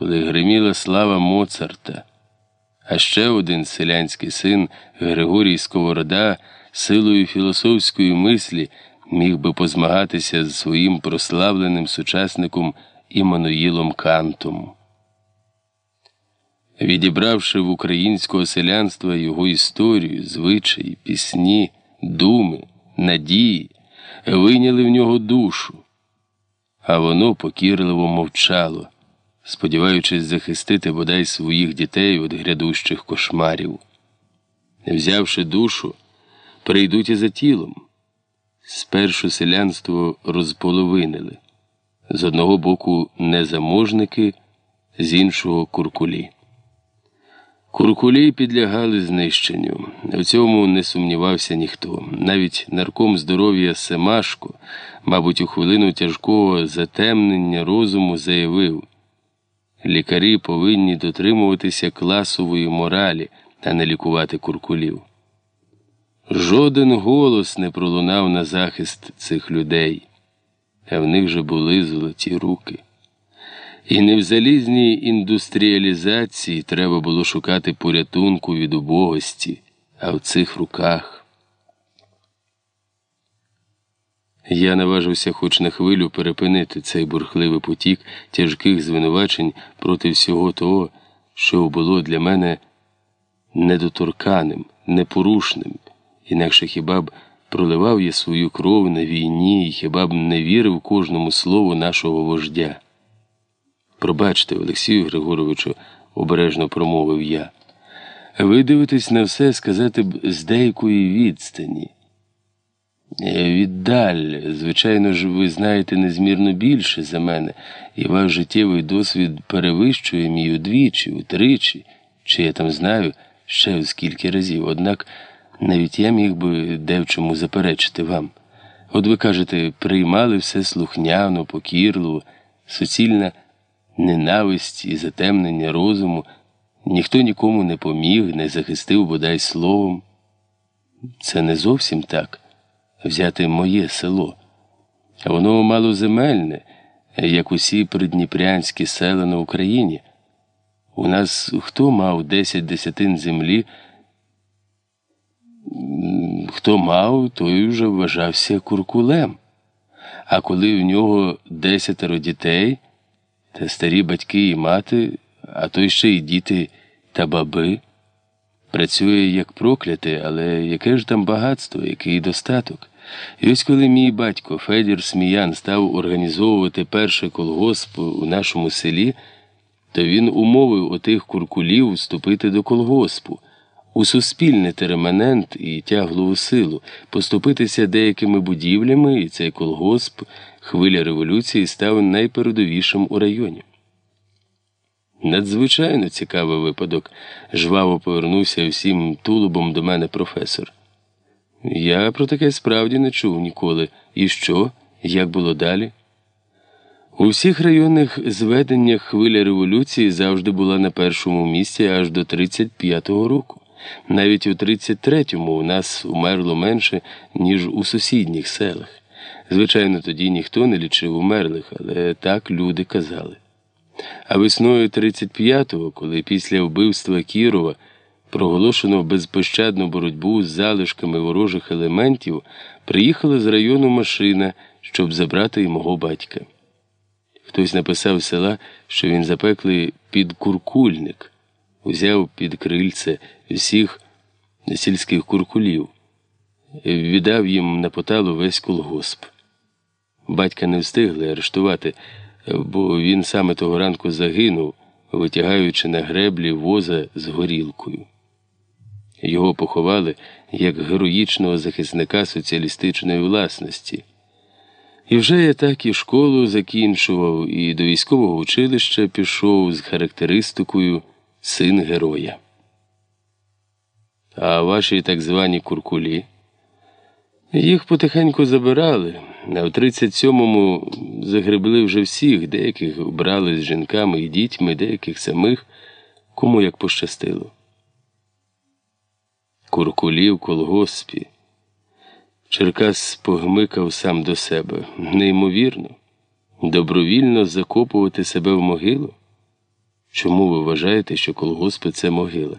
коли гриміла слава Моцарта. А ще один селянський син Григорій Сковорода силою філософської мислі міг би позмагатися з своїм прославленим сучасником Іммануїлом Кантом. Відібравши в українського селянства його історію, звичаї, пісні, думи, надії, вийняли в нього душу, а воно покірливо мовчало, сподіваючись захистити бодай своїх дітей від грядущих кошмарів. Взявши душу, прийдуть і за тілом. Спершу селянство розполовинили з одного боку незаможники, з іншого куркулі. Куркулі підлягали знищенню. В цьому не сумнівався ніхто. Навіть нарком здоров'я Семашко, мабуть, у хвилину тяжкого затемнення розуму заявив лікарі повинні дотримуватися класової моралі, а не лікувати куркулів. Жоден голос не пролунав на захист цих людей, а в них же були золоті руки. І не в залізній індустріалізації треба було шукати порятунку від убогості, а в цих руках. Я наважився хоч на хвилю перепинити цей бурхливий потік тяжких звинувачень проти всього того, що було для мене недоторканим, непорушним, інакше хіба б проливав я свою кров на війні і хіба б не вірив кожному слову нашого вождя. Пробачте, Олексію Григоровичу, обережно промовив я. Ви дивитесь на все сказати б з деякої відстані. Е, віддаль, звичайно ж, ви знаєте незмірно більше за мене, і ваш життєвий досвід перевищує мій удвічі, утричі, чи я там знаю ще в скільки разів. Однак навіть я міг би де в чому заперечити вам. От ви кажете, приймали все слухняно, покірливо, суцільна ненависть і затемнення розуму, ніхто нікому не поміг, не захистив бодай словом. Це не зовсім так взяти моє село. Воно малоземельне, як усі придніпрянські села на Україні. У нас хто мав десять десятин землі? Хто мав, той вже вважався куркулем. А коли в нього десятеро дітей та старі батьки і мати, а то ще й діти та баби, працює як проклятий, але яке ж там багатство, який достаток? І ось коли мій батько Федір Сміян став організовувати перший колгосп у нашому селі, то він умовив отих куркулів вступити до колгоспу, у суспільний тереманент і тяглову силу, поступитися деякими будівлями, і цей колгосп, хвиля революції, став найпередовішим у районі. Надзвичайно цікавий випадок, жваво повернувся всім тулубом до мене професор. Я про таке справді не чув ніколи. І що? Як було далі? У всіх районних зведеннях хвиля революції завжди була на першому місці аж до 35-го року. Навіть у 33-му у нас умерло менше, ніж у сусідніх селах. Звичайно, тоді ніхто не лічив умерлих, але так люди казали. А весною 35-го, коли після вбивства Кірова проголошено безпощадну боротьбу з залишками ворожих елементів, приїхала з району машина, щоб забрати й мого батька. Хтось написав села, що він запеклий підкуркульник, узяв під крильце всіх сільських куркулів, віддав їм на поталу весь колгосп. Батька не встигли арештувати, бо він саме того ранку загинув, витягаючи на греблі воза з горілкою. Його поховали як героїчного захисника соціалістичної власності. І вже я так і школу закінчував, і до військового училища пішов з характеристикою син героя. А ваші так звані куркулі. Їх потихеньку забирали, а в 37-му загребли вже всіх, деяких брали з жінками і дітьми, деяких самих, кому як пощастило. Куркулів колгоспі. Черкас погмикав сам до себе. Неймовірно, добровільно закопувати себе в могилу. Чому ви вважаєте, що колгоспи це могила?